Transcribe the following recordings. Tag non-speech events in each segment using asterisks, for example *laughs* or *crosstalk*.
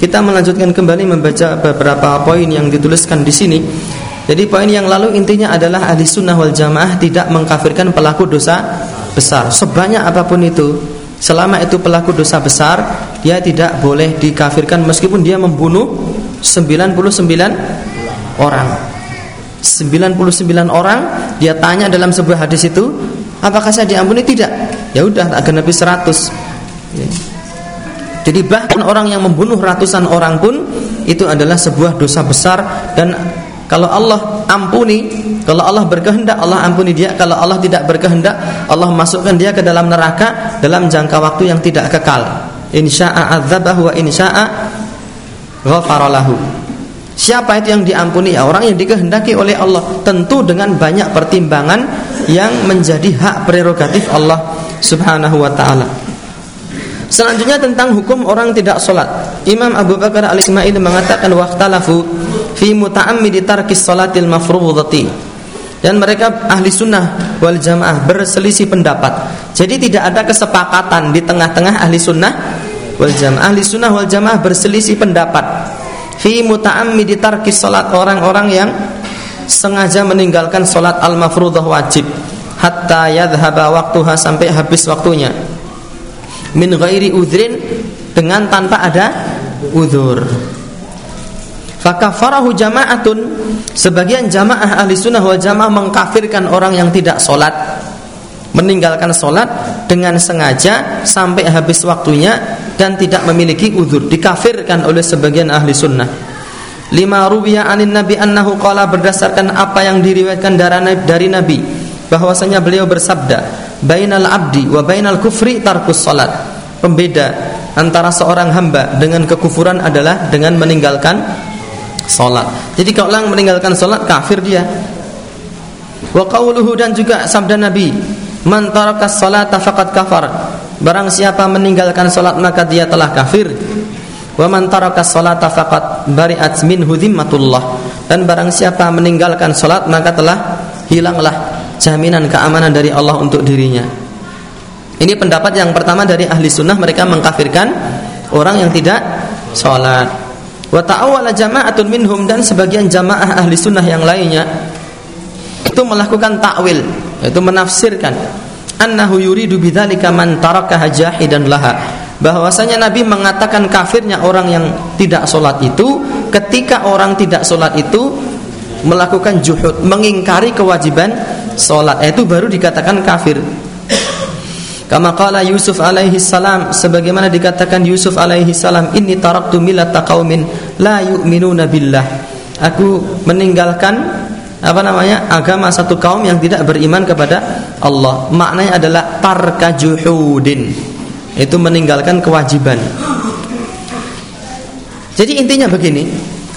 Kita melanjutkan kembali membaca beberapa poin yang dituliskan di sini. Jadi poin yang lalu intinya adalah ahli sunnah wal jamaah tidak mengkafirkan pelaku dosa besar sebanyak apa pun itu. Selama itu pelaku dosa besar, dia tidak boleh dikafirkan meskipun dia membunuh 99 orang. 99 orang dia tanya dalam sebuah hadis itu, apakah saya diampuni? Tidak. Ya udah tak genapi 100 Ya. Jadi bahkan orang yang membunuh ratusan orang pun itu adalah sebuah dosa besar dan kalau Allah ampuni, kalau Allah berkehendak Allah ampuni dia, kalau Allah tidak berkehendak Allah masukkan dia ke dalam neraka dalam jangka waktu yang tidak kekal. Insya'a wa insya'a Siapa itu yang diampuni? Ya, orang yang dikehendaki oleh Allah tentu dengan banyak pertimbangan yang menjadi hak prerogatif Allah Subhanahu wa taala. Selanjutnya tentang hukum orang tidak sholat. Imam Abu Bakar al Ismail mengatakan waqtalafu fi muta'ammidi tarkis sholatil mafruḍati. Dan mereka ahli sunnah wal jamaah berselisih pendapat. Jadi tidak ada kesepakatan di tengah-tengah ahli sunnah wal jamaah. Ahli sunnah wal jamaah berselisih pendapat fi muta'ammidi tarkis sholat orang-orang yang sengaja meninggalkan sholat al mafruḍah wajib hatta yadhhaba waktuha sampai habis waktunya min ghairi udhrin dengan tanpa ada udzur. Fakafarahu jama'atun Sebagian jamaah ahli sunnah wal jamaah mengkafirkan orang yang tidak sholat Meninggalkan sholat dengan sengaja sampai habis waktunya Dan tidak memiliki udur Dikafirkan oleh sebagian ahli sunnah Lima rubiya anin nabi annahu qala berdasarkan apa yang diriwayatkan dari nabi bahwasanya beliau bersabda bainal abdi wa bainal kufri tarkus salat. Pembeda antara seorang hamba dengan kekufuran adalah dengan meninggalkan salat. Jadi kalau orang meninggalkan salat kafir dia. Wa qauluhu dan juga sabda Nabi, "Man tarakas salata faqad kafar." Barang siapa meninggalkan salat maka dia telah kafir. Wa man tarakas salata faqad bari'at minhu dhimmatullah. Dan barang siapa meninggalkan salat maka telah hilanglah jaminan keamanan dari Allah untuk dirinya. Ini pendapat yang pertama dari ahli sunnah mereka mengkafirkan orang yang tidak sholat. Wa ta'awwala jama'atun minhum dan sebagian jamaah ahli sunnah yang lainnya itu melakukan takwil, yaitu menafsirkan annahu yuridu bidzalika man tarakaha jahidan laha bahwasanya Nabi mengatakan kafirnya orang yang tidak sholat itu ketika orang tidak sholat itu melakukan juhud mengingkari kewajiban salat itu baru dikatakan kafir. Kama qala Yusuf alaihi salam sebagaimana dikatakan Yusuf alaihi salam inni taraktu millata qaumin la yu'minuna billah. Aku meninggalkan apa namanya agama satu kaum yang tidak beriman kepada Allah. Maknanya adalah tarka juhudin itu meninggalkan kewajiban. Jadi intinya begini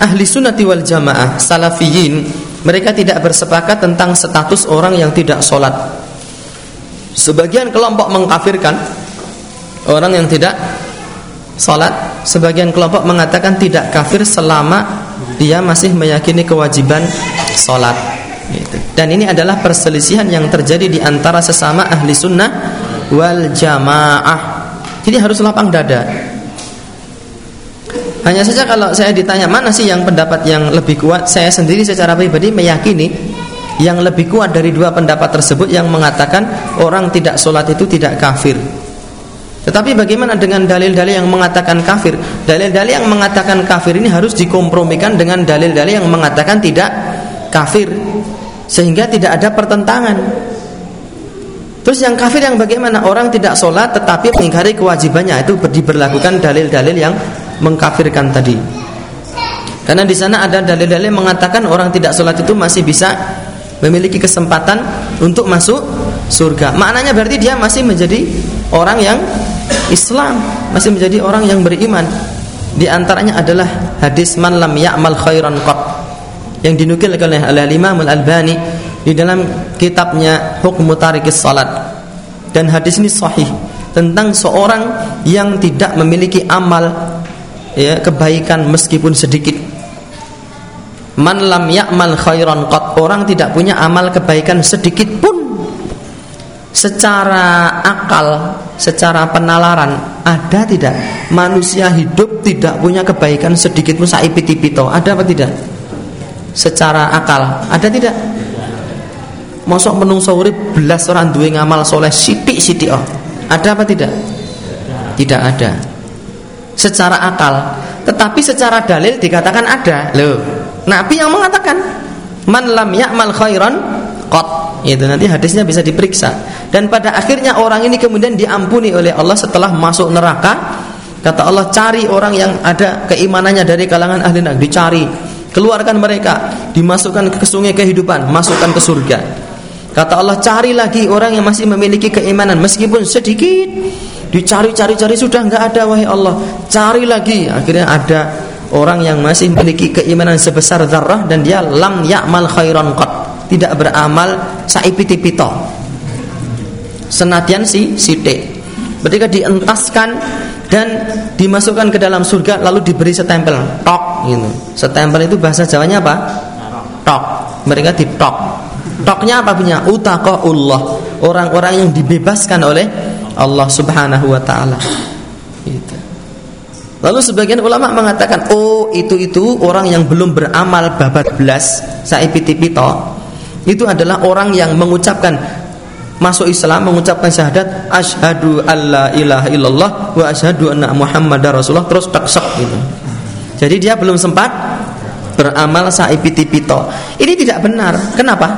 ahli sunnati wal jamaah salafiyin mereka tidak bersepakat tentang status orang yang tidak sholat. Sebagian kelompok mengkafirkan orang yang tidak sholat. Sebagian kelompok mengatakan tidak kafir selama dia masih meyakini kewajiban sholat. Gitu. Dan ini adalah perselisihan yang terjadi di antara sesama ahli sunnah wal jamaah. Jadi harus lapang dada. Hanya saja kalau saya ditanya mana sih yang pendapat yang lebih kuat, saya sendiri secara pribadi meyakini yang lebih kuat dari dua pendapat tersebut yang mengatakan orang tidak sholat itu tidak kafir. Tetapi bagaimana dengan dalil-dalil yang mengatakan kafir? Dalil-dalil yang mengatakan kafir ini harus dikompromikan dengan dalil-dalil yang mengatakan tidak kafir, sehingga tidak ada pertentangan. Terus yang kafir yang bagaimana? Orang tidak sholat tetapi mengingkari kewajibannya itu diberlakukan dalil-dalil yang mengkafirkan tadi. Karena di sana ada dalil-dalil mengatakan orang tidak sholat itu masih bisa memiliki kesempatan untuk masuk surga. Maknanya berarti dia masih menjadi orang yang Islam, masih menjadi orang yang beriman. Di antaranya adalah hadis man lam ya'mal khairan qat yang dinukilkan oleh Al-Imam Al-Albani di dalam kitabnya Hukmu Tarikis Salat. Dan hadis ini sahih tentang seorang yang tidak memiliki amal ya kebaikan meskipun sedikit. Man lam ya'mal khairan qat orang tidak punya amal kebaikan sedikit pun secara akal, secara penalaran Ada tidak? Manusia hidup tidak punya kebaikan sedikit pun saipiti-pito. Ada apa tidak? Secara akal, ada tidak? Mosok menungso urip belas orang duwe ngamal soleh sithik-sithik oh. Ada apa tidak? Tidak ada. Secara akal, tetapi secara dalil dikatakan ada. Loh, Nabi yang mengatakan man lam ya'mal khairan qat. Itu nanti hadisnya bisa diperiksa. Dan pada akhirnya orang ini kemudian diampuni oleh Allah setelah masuk neraka. Kata Allah cari orang yang ada keimanannya dari kalangan ahli neraka, dicari, keluarkan mereka, dimasukkan ke sungai kehidupan, masukkan ke surga. Kata Allah cari lagi orang yang masih memiliki keimanan meskipun sedikit. Dicari-cari-cari sudah nggak ada wahai Allah. Cari lagi. Akhirnya ada orang yang masih memiliki keimanan sebesar zarrah dan dia lam ya'mal khairan qat. Tidak beramal saipiti-pito senatian si sithik. Ketika dientaskan dan dimasukkan ke dalam surga lalu diberi setempel. Tok gitu. Setempel itu bahasa Jawanya apa? Tok. Mereka ditok. Toknya apa punya? Utaqaullah. Orang-orang yang dibebaskan oleh Allah Subhanahu wa taala gitu. Lalu sebagian ulama mengatakan, oh itu itu orang yang belum beramal babat belas saipiti-pito itu adalah orang yang mengucapkan masuk Islam mengucapkan syahadat asyhadu alla ilaha illallah wa asyhadu anna muhammadar rasulullah terus taksek gitu. Jadi dia belum sempat beramal saipiti-pito. Ini tidak benar. Kenapa?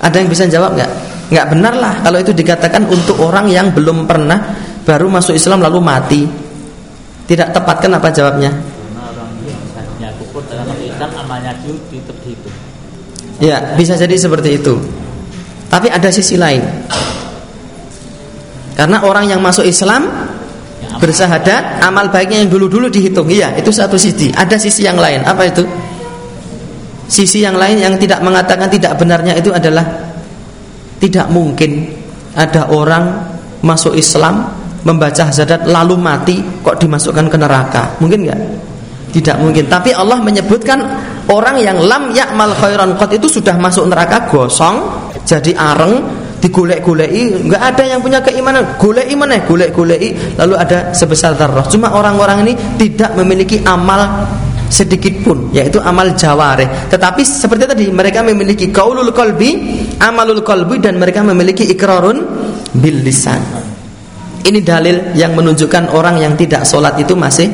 Ada yang bisa jawab nggak? Nggak benar lah kalau itu dikatakan untuk orang yang belum pernah baru masuk Islam lalu mati tidak tepat kenapa jawabnya? Ya, bisa jadi seperti itu. Tapi ada sisi lain. Karena orang yang masuk Islam bersahadat, amal baiknya yang dulu-dulu dihitung. Iya, itu satu sisi. Ada sisi yang lain. Apa itu? Sisi yang lain yang tidak mengatakan tidak benarnya itu adalah tidak mungkin ada orang masuk Islam membaca hazadat lalu mati kok dimasukkan ke neraka. Mungkin nggak? Tidak mungkin. Tapi Allah menyebutkan orang yang lam yakmal khairan qat itu sudah masuk neraka gosong jadi areng digolek-goleki nggak ada yang punya keimanan. Goleki mana golek-goleki lalu ada sebesar darah. Cuma orang-orang ini tidak memiliki amal sedikit pun yaitu amal jawareh tetapi seperti tadi mereka memiliki kaulul qalbi amalul qalbi dan mereka memiliki ikrarun bil lisan ini dalil yang menunjukkan orang yang tidak sholat itu masih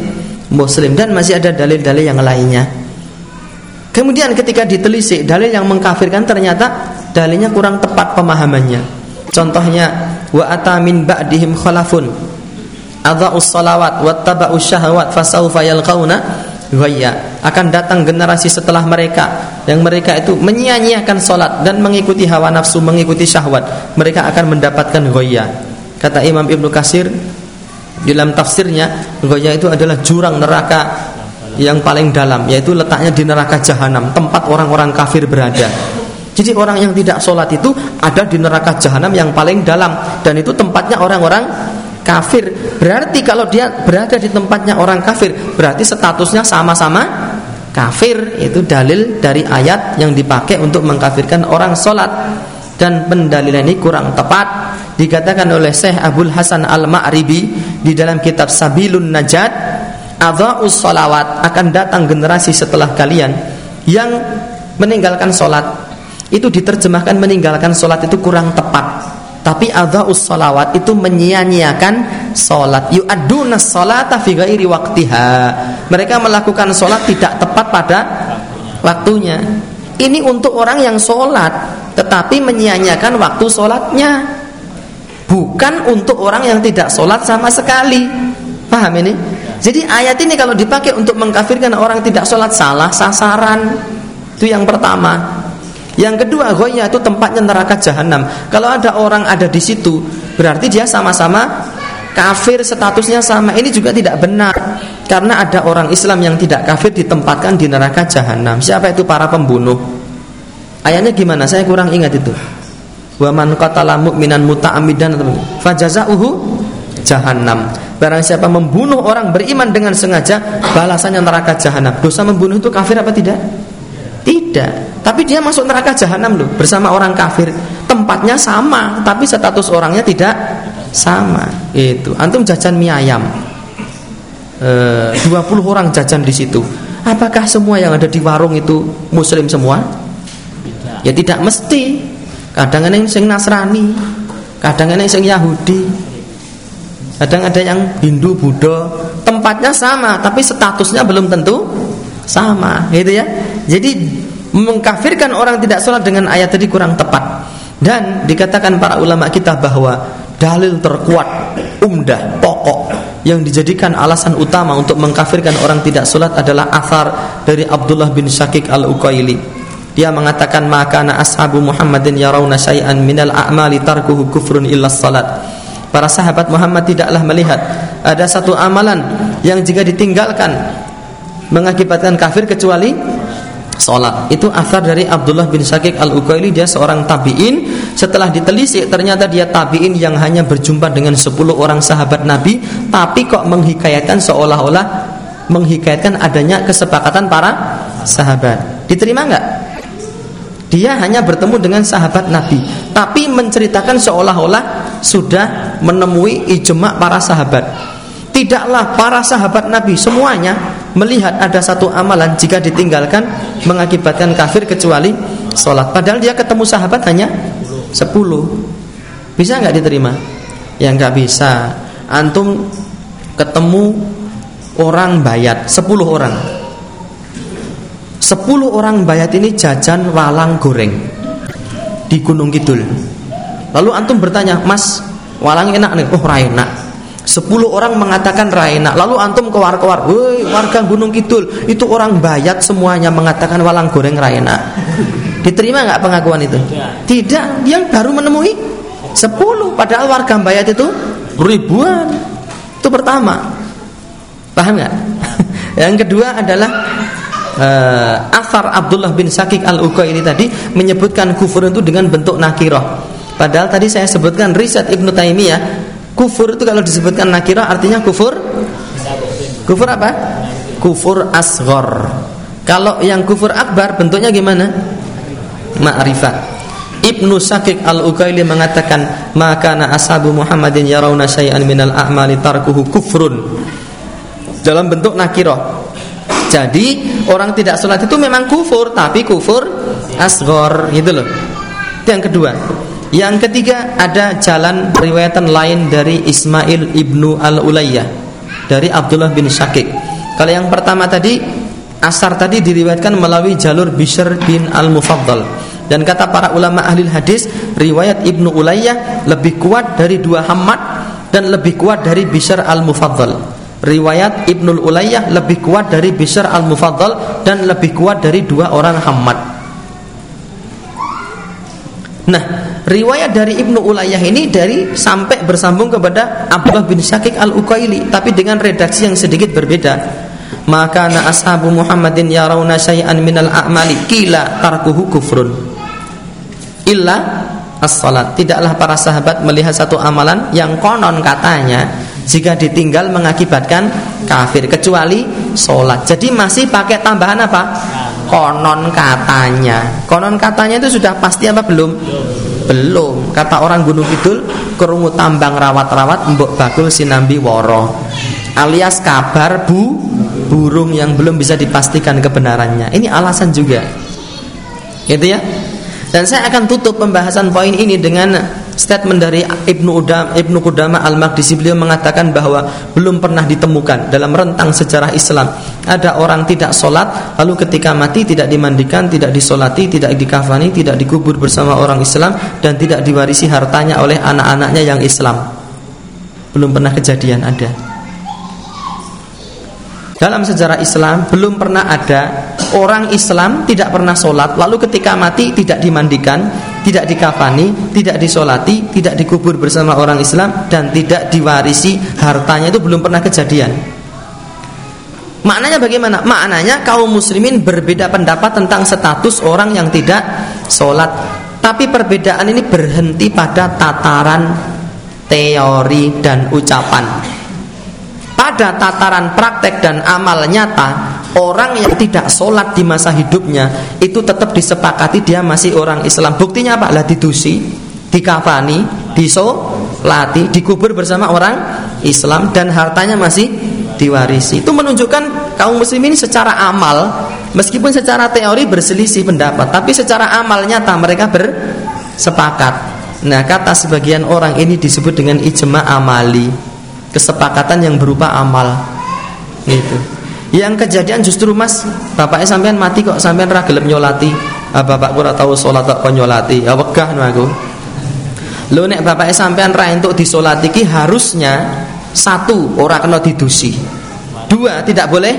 muslim dan masih ada dalil-dalil yang lainnya. Kemudian ketika ditelisik dalil yang mengkafirkan ternyata dalilnya kurang tepat pemahamannya. Contohnya wa atamin ba'dihim khalafun adha'us salawat wattaba'us syahawat fasawfa yalqauna ghayya akan datang generasi setelah mereka. Yang mereka itu menyia-nyiakan salat dan mengikuti hawa nafsu mengikuti syahwat. Mereka akan mendapatkan ghayya Kata Imam Ibnu Kasir dalam tafsirnya, Goya itu adalah jurang neraka yang paling dalam, yaitu letaknya di neraka jahanam, tempat orang-orang kafir berada. Jadi orang yang tidak sholat itu ada di neraka jahanam yang paling dalam. Dan itu tempatnya orang-orang kafir. Berarti kalau dia berada di tempatnya orang kafir, berarti statusnya sama-sama kafir. Itu dalil dari ayat yang dipakai untuk mengkafirkan orang sholat dan pendalilan ini kurang tepat dikatakan oleh Syekh Abdul Hasan Al-Ma'ribi di dalam kitab Sabilun Najat adha'us salawat akan datang generasi setelah kalian yang meninggalkan solat itu diterjemahkan meninggalkan solat itu kurang tepat tapi adha'us salawat itu menyia-nyiakan solat yu'aduna salata fi ghairi waktiha mereka melakukan solat tidak tepat pada waktunya. Ini untuk orang yang solat tetapi menyia-nyiakan waktu sholatnya. Bukan untuk orang yang tidak sholat sama sekali. Paham ini? Jadi ayat ini kalau dipakai untuk mengkafirkan orang tidak sholat salah sasaran. Itu yang pertama yang kedua goya itu tempatnya neraka jahanam kalau ada orang ada di situ berarti dia sama-sama kafir statusnya sama ini juga tidak benar karena ada orang Islam yang tidak kafir ditempatkan di neraka jahanam siapa itu para pembunuh Ayatnya gimana? Saya kurang ingat itu. Wa man qatala mu'minan muta'ammidan fajaza'uhu jahannam. Barang siapa membunuh orang beriman dengan sengaja, balasannya neraka jahanam. Dosa membunuh itu kafir apa tidak? Tidak. Tapi dia masuk neraka jahanam loh bersama orang kafir. Tempatnya sama, tapi status orangnya tidak sama. Itu. Antum jajan mie ayam. E, 20 orang jajan di situ. Apakah semua yang ada di warung itu muslim semua? Ya tidak mesti. Kadang ada yang sing Nasrani kadang ada yang sing Yahudi kadang ada yang Hindu Buddha. Tempatnya sama tapi statusnya belum tentu sama gitu ya. Jadi mengkafirkan orang tidak sholat dengan ayat tadi kurang tepat dan dikatakan para ulama kita bahwa dalil terkuat, umdah, pokok yang dijadikan alasan utama untuk mengkafirkan orang tidak sholat adalah asar dari Abdullah bin Syakik al-Uqaili. Dia mengatakan maka na ashabu Muhammadin yarawna syai'an minal a'mali tarkuhu kufrun illa salat. Para sahabat Muhammad tidaklah melihat ada satu amalan yang jika ditinggalkan mengakibatkan kafir kecuali sholat. Itu asar dari Abdullah bin Syakik al uqaili dia seorang tabiin. Setelah ditelisik ternyata dia tabiin yang hanya berjumpa dengan 10 orang sahabat Nabi tapi kok menghikayatkan seolah-olah menghikayatkan adanya kesepakatan para sahabat. Diterima nggak? Dia hanya bertemu dengan sahabat Nabi tapi menceritakan seolah-olah sudah menemui ijma para sahabat. Tidaklah para sahabat Nabi semuanya melihat ada satu amalan jika ditinggalkan mengakibatkan kafir kecuali sholat. Padahal dia ketemu sahabat hanya 10 Bisa nggak diterima? Ya nggak bisa. Antum ketemu orang bayat 10 orang. 10 orang bayat ini jajan walang goreng di Gunung Kidul. Lalu antum bertanya, "Mas, walang enak nih?" "Oh, enak." Sepuluh orang mengatakan Raina. Lalu antum kewar-kewar Woi warga Gunung Kidul Itu orang bayat semuanya mengatakan walang goreng Raina. Diterima nggak pengakuan itu? Tidak. Yang baru menemui Sepuluh. Padahal warga bayat itu ribuan. Itu pertama. Paham nggak? *laughs* Yang kedua adalah uh, Afar Abdullah bin Sakik al ini tadi Menyebutkan kufur itu dengan bentuk nakiroh Padahal tadi saya sebutkan riset Ibnu Taimiyah Kufur itu kalau disebutkan nakirah artinya kufur Kufur apa? Kufur asghar. Kalau yang kufur akbar bentuknya gimana? Ma'rifat. Ibnu Sakik al-Ukaili mengatakan, "Maka na ashabu Muhammadin yarawna syai'an minal a'mali tarkuhu kufrun." Dalam bentuk nakirah. Jadi orang tidak sholat itu memang kufur, tapi kufur asghar gitu loh. Yang kedua. Yang ketiga ada jalan riwayatan lain dari Ismail ibnu al Ulayyah dari Abdullah bin Syakik. Kalau yang pertama tadi asar tadi diriwayatkan melalui jalur Bishr bin al Mufaddal dan kata para ulama ahli hadis riwayat ibnu Ulayyah lebih kuat dari dua Hamad dan lebih kuat dari Bishr al Mufaddal. Riwayat Ibnul Ulayyah lebih kuat dari Bishr al Mufaddal dan lebih kuat dari dua orang Hamad. Nah, riwayat dari Ibnu Ulayyah ini dari sampai bersambung kepada Abdullah bin Syakik al-Uqaili tapi dengan redaksi yang sedikit berbeda. Maka na ashabu Muhammadin yarawna syai'an minal a'mali kila tarkuhu kufrun. Illa as-salat. Tidaklah para sahabat melihat satu amalan yang konon katanya jika ditinggal mengakibatkan kafir kecuali sholat. Jadi masih pakai tambahan apa? konon katanya konon katanya itu sudah pasti apa belum belum. Kata orang Gunung Kidul kerungu tambang rawat-rawat mbok bakul sinambi woro. Alias kabar bu burung yang belum bisa dipastikan kebenarannya. Ini alasan juga. Gitu ya? Dan saya akan tutup pembahasan poin ini dengan statement dari Ibnu Udam Ibnu Qudama Al-Maqdisi beliau mengatakan bahwa belum pernah ditemukan dalam rentang sejarah Islam ada orang tidak sholat lalu ketika mati tidak dimandikan, tidak disolati, tidak dikafani, tidak dikubur bersama orang Islam dan tidak diwarisi hartanya oleh anak-anaknya yang Islam. Belum pernah kejadian ada. Dalam sejarah Islam belum pernah ada orang Islam tidak pernah sholat lalu ketika mati tidak dimandikan, tidak dikafani, tidak disolati, tidak dikubur bersama orang Islam dan tidak diwarisi hartanya itu belum pernah kejadian. Maknanya bagaimana? Maknanya kaum muslimin berbeda pendapat tentang status orang yang tidak sholat. Tapi perbedaan ini berhenti pada tataran teori dan ucapan pada tataran praktek dan amal nyata orang yang tidak sholat di masa hidupnya itu tetap disepakati dia masih orang Islam buktinya apa lah didusi dikafani diso disolati, dikubur bersama orang Islam dan hartanya masih diwarisi. Itu menunjukkan kaum muslimin secara amal meskipun secara teori berselisih pendapat, tapi secara amal nyata mereka bersepakat. Nah, kata sebagian orang ini disebut dengan ijma amali, kesepakatan yang berupa amal. Gitu. Yang kejadian justru Mas, bapaknya sampean mati kok sampean ra gelem nyolati. Ah, bapakku ora tahu salat kok nyolati. Ya wegah no aku. Lho nek bapaknya sampean ra entuk disolati ki harusnya satu orang kena didusi. Dua tidak boleh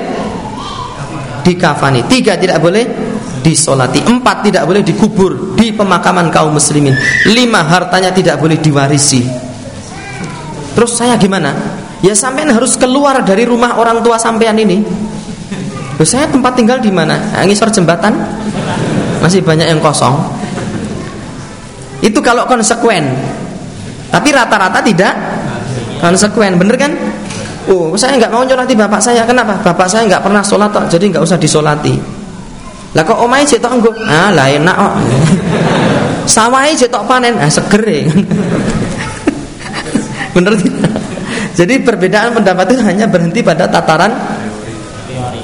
dikafani. Tiga tidak boleh disolati. Empat tidak boleh dikubur di pemakaman kaum muslimin. Lima hartanya tidak boleh diwarisi. Terus saya gimana? Ya sampean harus keluar dari rumah orang tua sampean ini. Loh, saya tempat tinggal di mana? Ngisor jembatan? Masih banyak yang kosong. Itu kalau konsekuen. Tapi rata-rata tidak konsekuen, bener kan? Oh, saya nggak mau nyolati bapak saya. Kenapa? Bapak saya nggak pernah sholat jadi nggak usah disolati. Lah kok omai cetok engko? Ah, lah enak kok. *laughs* Sawahe cetok panen, ah seger ya. *laughs* Bener tidak? Jadi perbedaan pendapat itu hanya berhenti pada tataran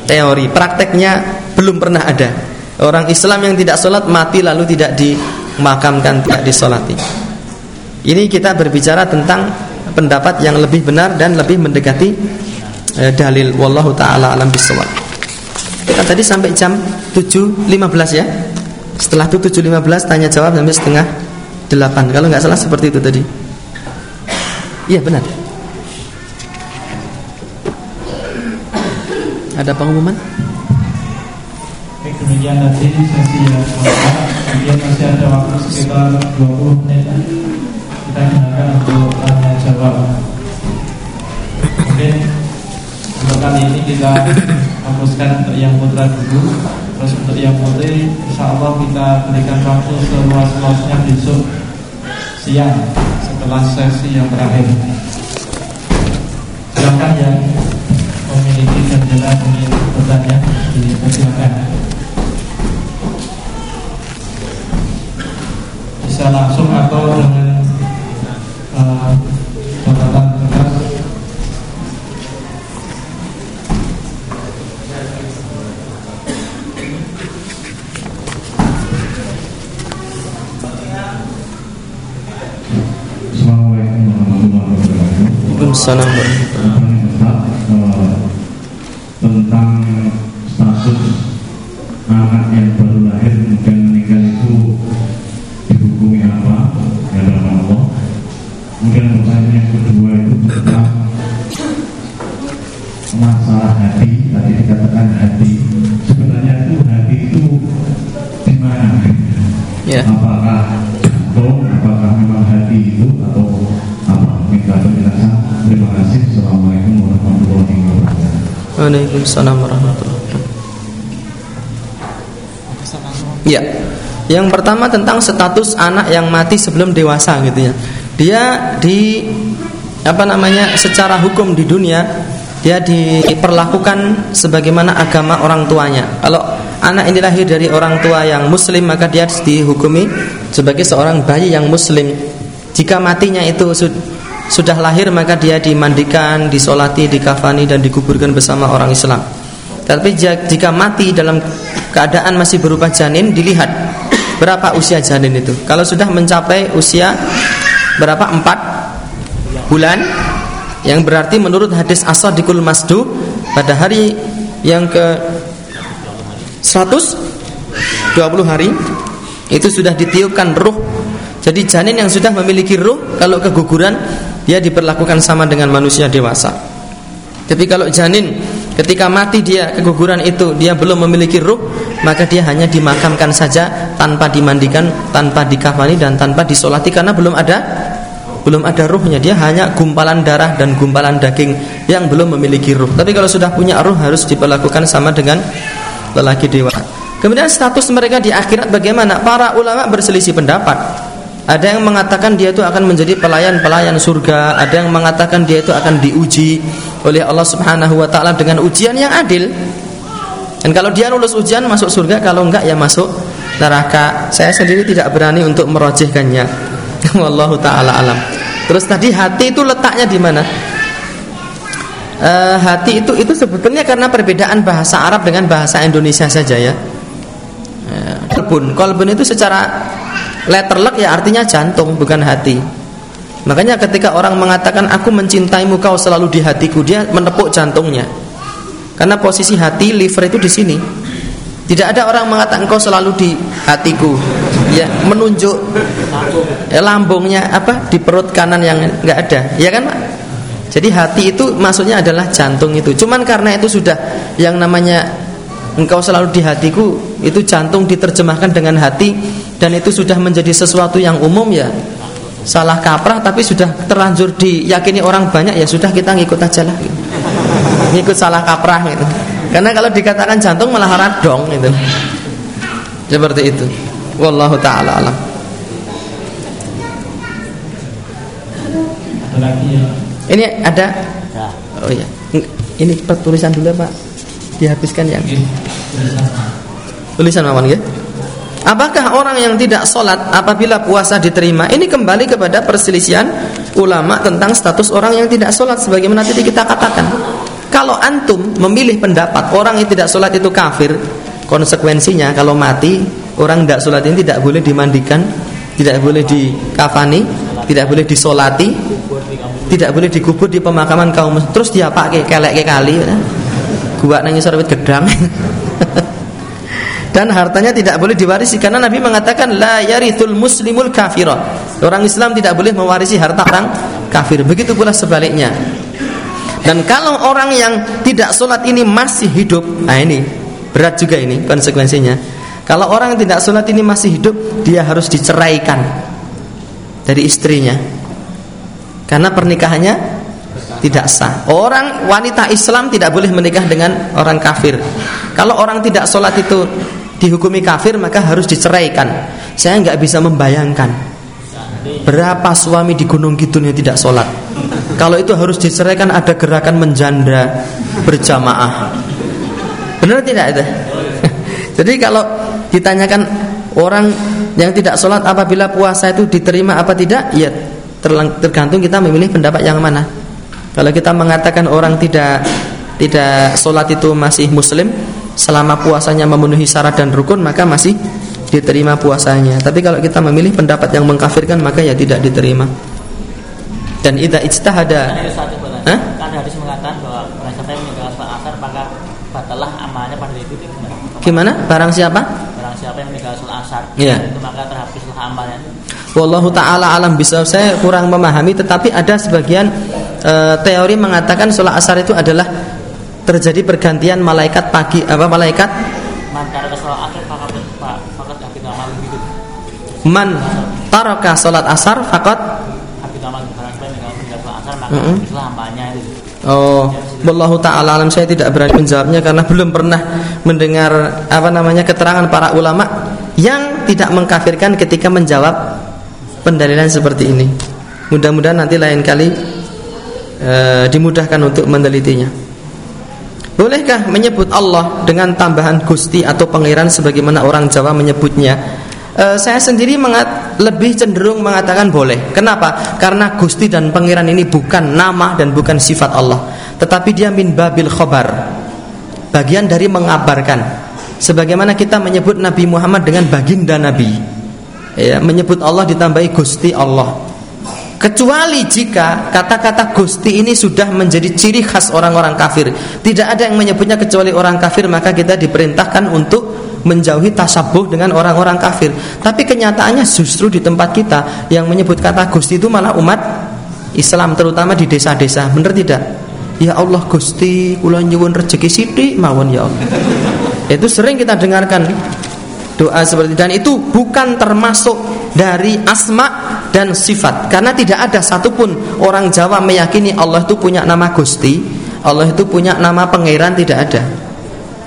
teori. Prakteknya belum pernah ada. Orang Islam yang tidak sholat mati lalu tidak di makamkan tidak disolati. Ini kita berbicara tentang pendapat yang lebih benar dan lebih mendekati eh, dalil wallahu taala alam bisawab. Kita tadi sampai jam 7.15 ya. Setelah itu 7.15 tanya jawab sampai setengah 8. Kalau nggak salah seperti itu tadi. Iya benar. Ada pengumuman? demikian tadi sesi yang pertama kemudian masih ada waktu sekitar 20 menit. Kita gunakan untuk tanya jawab. Mungkin untuk kali ini kita fokuskan untuk yang putra dulu. Terus untuk yang putri insya Allah kita berikan waktu seluas-luasnya besok siang setelah sesi yang terakhir. Silakan yang memiliki kendala ingin bertanya silakan bisa langsung atau dengan uh, catatan kertas Assalamualaikum warahmatullahi wabarakatuh. Waalaikumsalam Ya. Apakah jantung, apakah memang hati itu atau apa? Ada penjelasan. Terima kasih. Assalamualaikum warahmatullahi wabarakatuh. Waalaikumsalam warahmatullahi wabarakatuh. Ya. Yang pertama tentang status anak yang mati sebelum dewasa gitu ya. Dia di apa namanya? secara hukum di dunia dia diperlakukan sebagaimana agama orang tuanya. Kalau anak ini lahir dari orang tua yang muslim maka dia harus dihukumi sebagai seorang bayi yang muslim. Jika matinya itu sud- sudah lahir maka dia dimandikan, disolati, dikafani dan dikuburkan bersama orang Islam. Tapi jika mati dalam keadaan masih berupa janin dilihat berapa usia janin itu. Kalau sudah mencapai usia berapa? Empat bulan yang berarti menurut hadis Asadikul Masdu pada hari yang ke 120 hari itu sudah ditiupkan ruh. Jadi janin yang sudah memiliki ruh kalau keguguran dia diperlakukan sama dengan manusia dewasa. Tapi kalau janin ketika mati dia keguguran itu dia belum memiliki ruh, maka dia hanya dimakamkan saja tanpa dimandikan, tanpa dikafani dan tanpa disolati karena belum ada belum ada ruhnya. Dia hanya gumpalan darah dan gumpalan daging yang belum memiliki ruh. Tapi kalau sudah punya ruh harus diperlakukan sama dengan lelaki dewasa. Kemudian status mereka di akhirat bagaimana? Para ulama berselisih pendapat. Ada yang mengatakan dia itu akan menjadi pelayan-pelayan surga, ada yang mengatakan dia itu akan diuji oleh Allah Subhanahu wa taala dengan ujian yang adil. Dan kalau dia lulus ujian masuk surga, kalau enggak ya masuk neraka. Saya sendiri tidak berani untuk merojihkannya. *laughs* Wallahu taala alam. Terus tadi hati itu letaknya di mana? Uh, hati itu itu sebetulnya karena perbedaan bahasa Arab dengan bahasa Indonesia saja ya. Kolbun, kolbun itu secara letterlek ya artinya jantung bukan hati. Makanya ketika orang mengatakan aku mencintaimu kau selalu di hatiku, dia menepuk jantungnya. Karena posisi hati liver itu di sini. Tidak ada orang mengatakan engkau selalu di hatiku. Ya, menunjuk ya, lambungnya apa di perut kanan yang enggak ada. Ya kan, Pak? Jadi hati itu maksudnya adalah jantung itu. Cuman karena itu sudah yang namanya engkau selalu di hatiku itu jantung diterjemahkan dengan hati dan itu sudah menjadi sesuatu yang umum ya. Salah kaprah tapi sudah terlanjur diyakini orang banyak ya sudah kita ngikut aja lah. Ngikut salah kaprah gitu. Karena kalau dikatakan jantung malah radong gitu. Seperti itu. Wallahu taala alam ini ada? Oh ya ini tulisan dulu pak. Dihabiskan yang tulisan mawan ya Apakah orang yang tidak sholat apabila puasa diterima? Ini kembali kepada perselisihan ulama tentang status orang yang tidak sholat sebagaimana tadi kita katakan. Kalau antum memilih pendapat orang yang tidak sholat itu kafir, konsekuensinya kalau mati orang tidak sholat ini tidak boleh dimandikan, tidak boleh dikafani, tidak boleh disolati, tidak boleh dikubur di pemakaman kaum. Terus dia pakai kelek ke kali, ya. gua nangis gedang. *laughs* dan hartanya tidak boleh diwarisi karena Nabi mengatakan la yarithul muslimul kafira. Orang Islam tidak boleh mewarisi harta orang kafir. Begitu pula sebaliknya. Dan kalau orang yang tidak sholat ini masih hidup, nah ini berat juga ini konsekuensinya. Kalau orang yang tidak sholat ini masih hidup, dia harus diceraikan dari istrinya. Karena pernikahannya tidak sah. Orang wanita Islam tidak boleh menikah dengan orang kafir. Kalau orang tidak sholat itu dihukumi kafir maka harus diceraikan. Saya nggak bisa membayangkan berapa suami di Gunung Kidul yang tidak sholat. Kalau itu harus diceraikan ada gerakan menjanda berjamaah. Benar tidak itu? *laughs* Jadi kalau ditanyakan orang yang tidak sholat apabila puasa itu diterima apa tidak, ya tergantung kita memilih pendapat yang mana. Kalau kita mengatakan orang tidak tidak sholat itu masih muslim, selama puasanya memenuhi syarat dan rukun maka masih diterima puasanya. Tapi kalau kita memilih pendapat yang mengkafirkan maka ya tidak diterima. Dan idza ijtahada? Kan hadis mengatakan bahwa barang siapa yang meninggalkan sholat asar maka batalah amalnya pada itu gimana? Gimana? Barang siapa? Barang siapa yang meninggalkan sholat asar yeah. itu maka terhapuslah amalnya. Wallahu taala alam bisa saya kurang memahami tetapi ada sebagian e, teori mengatakan sholat asar itu adalah terjadi pergantian malaikat pagi apa malaikat man taraka salat asar fakot Oh, wallahu taala alam saya tidak berani menjawabnya karena belum pernah mendengar apa namanya keterangan para ulama yang tidak mengkafirkan ketika menjawab pendalilan seperti ini. Mudah-mudahan nanti lain kali e, dimudahkan untuk menelitinya. Bolehkah menyebut Allah dengan tambahan Gusti atau Pangeran sebagaimana orang Jawa menyebutnya? E, saya sendiri mengat, lebih cenderung mengatakan boleh. Kenapa? Karena Gusti dan Pangeran ini bukan nama dan bukan sifat Allah, tetapi dia min babil khobar. Bagian dari mengabarkan. Sebagaimana kita menyebut Nabi Muhammad dengan baginda Nabi. Ya, menyebut Allah ditambahi Gusti Allah. Kecuali jika kata-kata Gusti ini sudah menjadi ciri khas orang-orang kafir. Tidak ada yang menyebutnya kecuali orang kafir Maka kita diperintahkan untuk menjauhi tasabuh dengan orang-orang kafir. Tapi kenyataannya justru di tempat kita Yang menyebut kata Gusti itu malah umat Islam Terutama di desa-desa. Benar tidak? Ya Allah Gusti Kula nyuwun rezeki sidik mawon ya Allah. Itu sering kita dengarkan doa seperti dan itu bukan termasuk dari asma dan sifat. Karena tidak ada satupun orang Jawa meyakini Allah itu punya nama Gusti Allah itu punya nama pangeran tidak ada.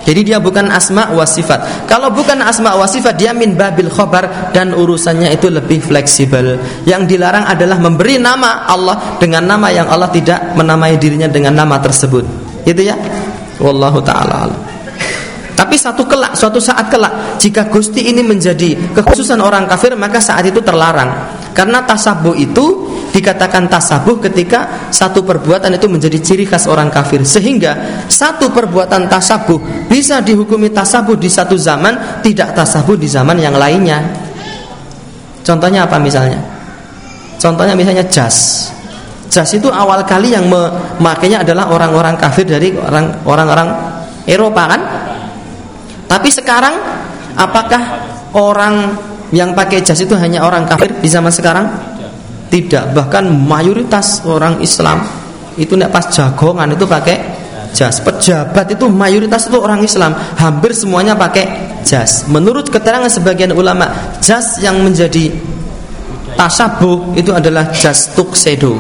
Jadi dia bukan asma wa sifat. Kalau bukan asma wa sifat dia min babil khobar dan urusannya itu lebih fleksibel. Yang dilarang adalah memberi nama Allah dengan nama yang Allah tidak menamai dirinya dengan nama tersebut. Itu ya? Wallahu taala Tapi satu kelak, suatu saat kelak, jika gusti ini menjadi kekhususan orang kafir, maka saat itu terlarang. Karena tasabuh itu dikatakan tasabuh ketika satu perbuatan itu menjadi ciri khas orang kafir. Sehingga satu perbuatan tasabuh bisa dihukumi tasabuh di satu zaman, tidak tasabuh di zaman yang lainnya. Contohnya apa misalnya? Contohnya misalnya jas. Jas itu awal kali yang memakainya adalah orang-orang kafir dari orang-orang Eropa kan? Tapi sekarang apakah orang yang pakai jas itu hanya orang kafir di zaman sekarang? Tidak, bahkan mayoritas orang Islam itu nek pas jagongan itu pakai jas. Pejabat itu mayoritas itu orang Islam, hampir semuanya pakai jas. Menurut keterangan sebagian ulama, jas yang menjadi tasabuh itu adalah jas tuxedo.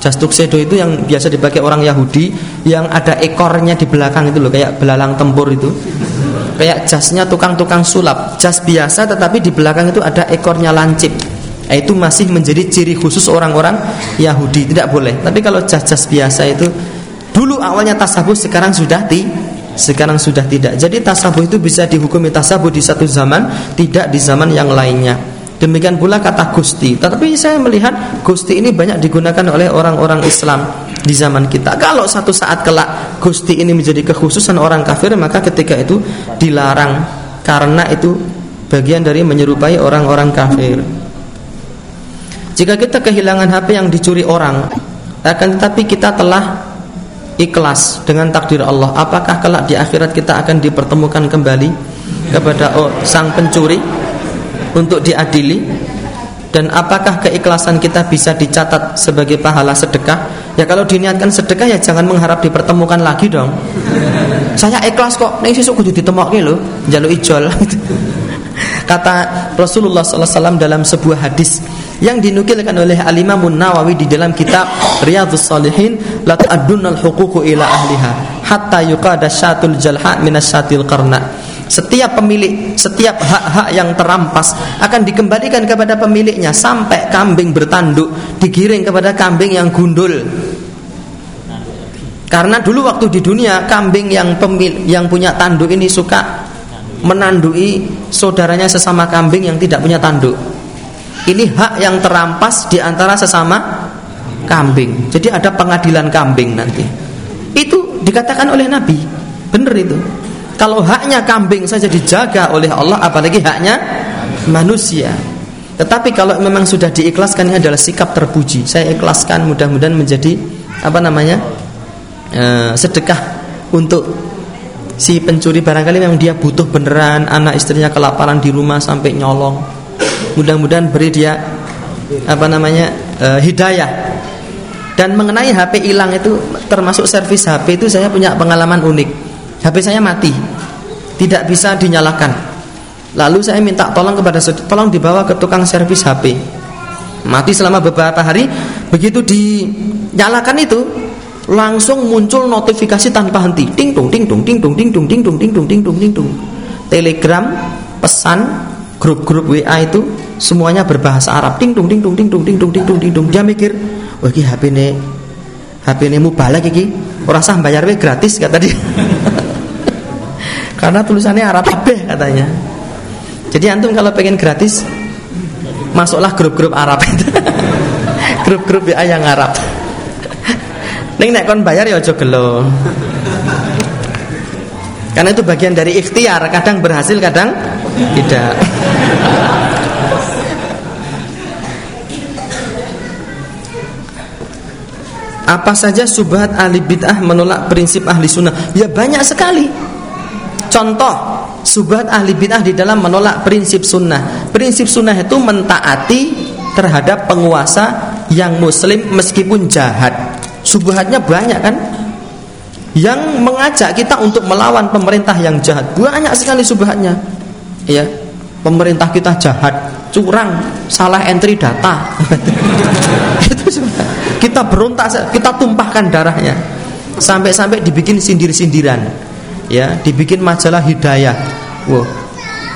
Jas tuxedo itu yang biasa dipakai orang Yahudi yang ada ekornya di belakang itu loh kayak belalang tempur itu kayak jasnya tukang-tukang sulap. Jas biasa tetapi di belakang itu ada ekornya lancip. Itu masih menjadi ciri khusus orang-orang Yahudi. Tidak boleh. Tapi kalau jas-jas biasa itu dulu awalnya tasabuh sekarang sudah ti sekarang sudah tidak. Jadi tasabuh itu bisa dihukumi tasabuh di satu zaman tidak di zaman yang lainnya. Demikian pula kata Gusti. Tetapi saya melihat Gusti ini banyak digunakan oleh orang-orang Islam di zaman kita. Kalau satu saat kelak Gusti ini menjadi kekhususan orang kafir, maka ketika itu dilarang karena itu bagian dari menyerupai orang-orang kafir. Jika kita kehilangan HP yang dicuri orang, akan tetapi kita telah ikhlas dengan takdir Allah. Apakah kelak di akhirat kita akan dipertemukan kembali kepada oh, sang pencuri? untuk diadili dan apakah keikhlasan kita bisa dicatat sebagai pahala sedekah? Ya kalau diniatkan sedekah ya jangan mengharap dipertemukan lagi dong. Saya ikhlas kok, nih sesuk kudu ditemokke lho, njaluk ijol. *laughs* Kata Rasulullah SAW dalam sebuah hadis yang dinukilkan oleh Al-Imam Nawawi di dalam kitab Riyadhus Salihin la tu'addunal huququ ila ahliha hatta yuqada syatul jalha minasyatil qarna setiap pemilik, setiap hak-hak yang terampas akan dikembalikan kepada pemiliknya sampai kambing bertanduk digiring kepada kambing yang gundul. Karena dulu waktu di dunia kambing yang pemil yang punya tanduk ini suka menandui saudaranya sesama kambing yang tidak punya tanduk. Ini hak yang terampas di antara sesama kambing. Jadi ada pengadilan kambing nanti. Itu dikatakan oleh Nabi. Benar itu. Kalau haknya kambing saja dijaga oleh Allah, apalagi haknya manusia. Tetapi kalau memang sudah diikhlaskan ini adalah sikap terpuji. Saya ikhlaskan mudah-mudahan menjadi apa namanya e, sedekah untuk si pencuri barangkali memang dia butuh beneran anak istrinya kelaparan di rumah sampai nyolong. Mudah-mudahan beri dia apa namanya e, hidayah. Dan mengenai HP hilang itu termasuk servis HP itu saya punya pengalaman unik. HP saya mati tidak bisa dinyalakan lalu saya minta tolong kepada tolong dibawa ke tukang servis HP mati selama beberapa hari begitu dinyalakan itu langsung muncul notifikasi tanpa henti ting tung ting tung ting tung ting tung ting tung ting tung ting tung ting tung telegram pesan grup-grup WA itu semuanya berbahasa Arab ting tung ting tung ting tung ting tung ting tung ting tung dia mikir wah ini HP ini HP ini mubalak iki ora sah bayar gratis kata dia Karena tulisannya Arab kabeh katanya. Jadi antum kalau pengen gratis masuklah grup-grup Arab itu. grup-grup WA yang Arab. Ning nek kon bayar ya aja gelo. Karena itu bagian dari ikhtiar, kadang berhasil, kadang tidak. Apa saja subhat ahli bid'ah menolak prinsip ahli sunnah? Ya banyak sekali. Contoh subhat ahli bid'ah di dalam menolak prinsip sunnah. Prinsip sunnah itu mentaati terhadap penguasa yang muslim meskipun jahat. Subhatnya banyak kan? Yang mengajak kita untuk melawan pemerintah yang jahat. Banyak sekali subhatnya. Ya. Pemerintah kita jahat, curang, salah entry data. *laughs* itu kita berontak, kita tumpahkan darahnya. Sampai-sampai dibikin sindir-sindiran ya dibikin majalah hidayah wow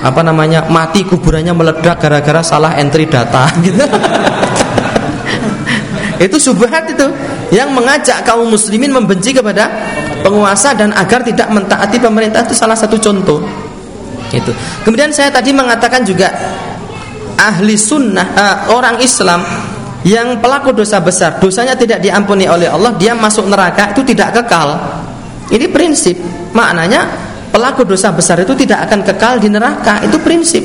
apa namanya mati kuburannya meledak gara-gara salah entry data *laughs* gitu itu subhat itu yang mengajak kaum muslimin membenci kepada penguasa dan agar tidak mentaati pemerintah itu salah satu contoh. Itu. Kemudian saya tadi mengatakan juga ahli sunnah uh, orang Islam yang pelaku dosa besar dosanya tidak diampuni oleh Allah dia masuk neraka itu tidak kekal ini prinsip maknanya pelaku dosa besar itu tidak akan kekal di neraka itu prinsip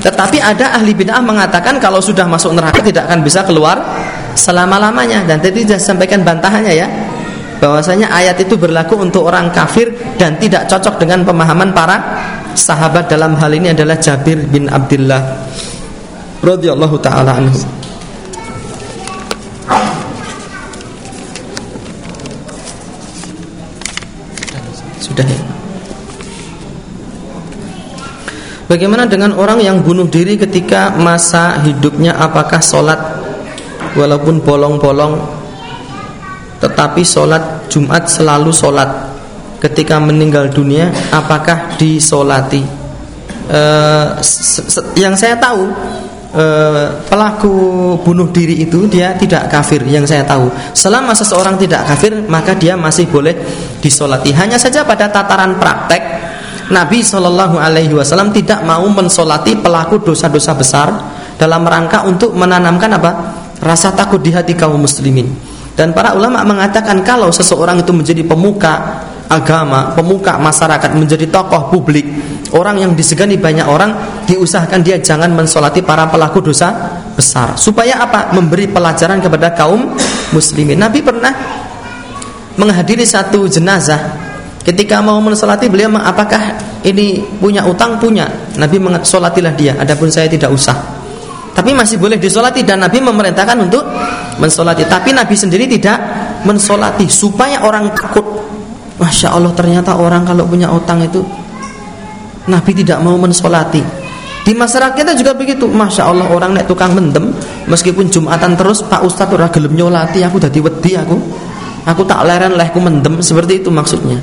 tetapi ada ahli bid'ah mengatakan kalau sudah masuk neraka tidak akan bisa keluar selama-lamanya dan tadi sudah sampaikan bantahannya ya bahwasanya ayat itu berlaku untuk orang kafir dan tidak cocok dengan pemahaman para sahabat dalam hal ini adalah Jabir bin Abdullah radhiyallahu taala anhu. Sudah ya. Bagaimana dengan orang yang bunuh diri ketika masa hidupnya apakah sholat walaupun bolong-bolong tetapi sholat Jumat selalu sholat. Ketika meninggal dunia apakah disolati? Uh, yang saya tahu uh, pelaku bunuh diri itu dia tidak kafir yang saya tahu. Selama seseorang tidak kafir maka dia masih boleh disolati. Hanya saja pada tataran praktek Nabi Shallallahu Alaihi Wasallam tidak mau mensolati pelaku dosa-dosa besar dalam rangka untuk menanamkan apa rasa takut di hati kaum muslimin dan para ulama mengatakan kalau seseorang itu menjadi pemuka agama, pemuka masyarakat, menjadi tokoh publik, orang yang disegani banyak orang, diusahakan dia jangan mensolati para pelaku dosa besar. Supaya apa? Memberi pelajaran kepada kaum muslimin. Nabi pernah menghadiri satu jenazah. Ketika mau mensolati beliau apakah ini punya utang? Punya. Nabi mensolatilah dia. Adapun saya tidak usah. Tapi masih boleh disolati dan Nabi memerintahkan untuk mensolati. Tapi Nabi sendiri tidak mensolati supaya orang takut. Masya Allah ternyata orang kalau punya utang itu Nabi tidak mau mensolati. Di masyarakat kita juga begitu. Masya Allah orang nek tukang mendem meskipun jumatan terus Pak Ustadz ora gelem nyolati aku dadi wedi aku. Aku tak leren lehku mendem seperti itu maksudnya.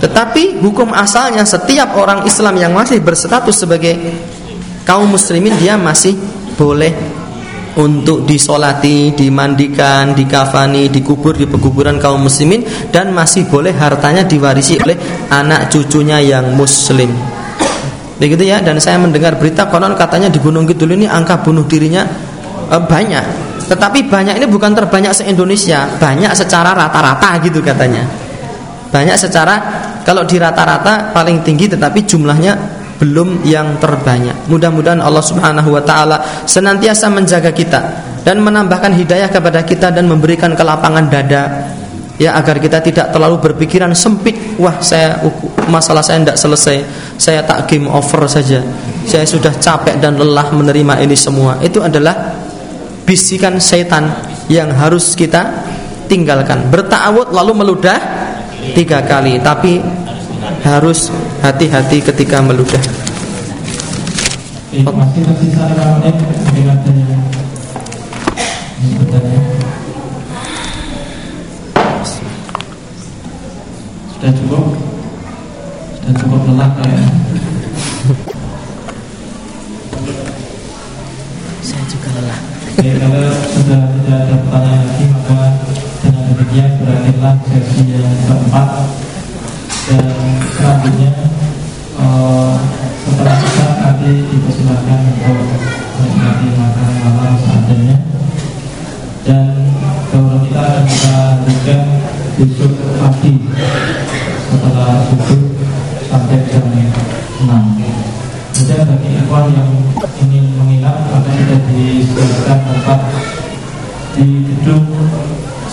Tetapi hukum asalnya setiap orang Islam yang masih berstatus sebagai kaum muslimin dia masih boleh untuk disolati, dimandikan, dikafani, dikubur di pekuburan kaum muslimin dan masih boleh hartanya diwarisi oleh anak cucunya yang muslim. Begitu ya dan saya mendengar berita konon katanya di Gunung Kidul ini angka bunuh dirinya e, banyak. Tetapi banyak ini bukan terbanyak se-Indonesia, banyak secara rata-rata gitu katanya. Banyak secara kalau di rata-rata paling tinggi tetapi jumlahnya belum yang terbanyak. Mudah-mudahan Allah Subhanahu wa taala senantiasa menjaga kita dan menambahkan hidayah kepada kita dan memberikan kelapangan dada ya agar kita tidak terlalu berpikiran sempit wah saya masalah saya tidak selesai saya tak game over saja saya sudah capek dan lelah menerima ini semua itu adalah bisikan setan yang harus kita tinggalkan bertawud lalu meludah tiga kali tapi harus hati-hati ketika meludah. masih tersisa lima menit bagi bertanya. Sudah cukup? Sudah cukup lelah ya? Saya juga lelah. Oke, kalau sudah tidak ada pertanyaan lagi maka dengan demikian berakhirlah sesi yang keempat dan selanjutnya uh, setelah kita nanti dipersilakan untuk menikmati makan malam seadanya dan kalau kita akan kita lanjutkan besok pagi setelah subuh sampai jam 6 jadi bagi ikhwan yang ingin menginap akan kita disediakan tempat di gedung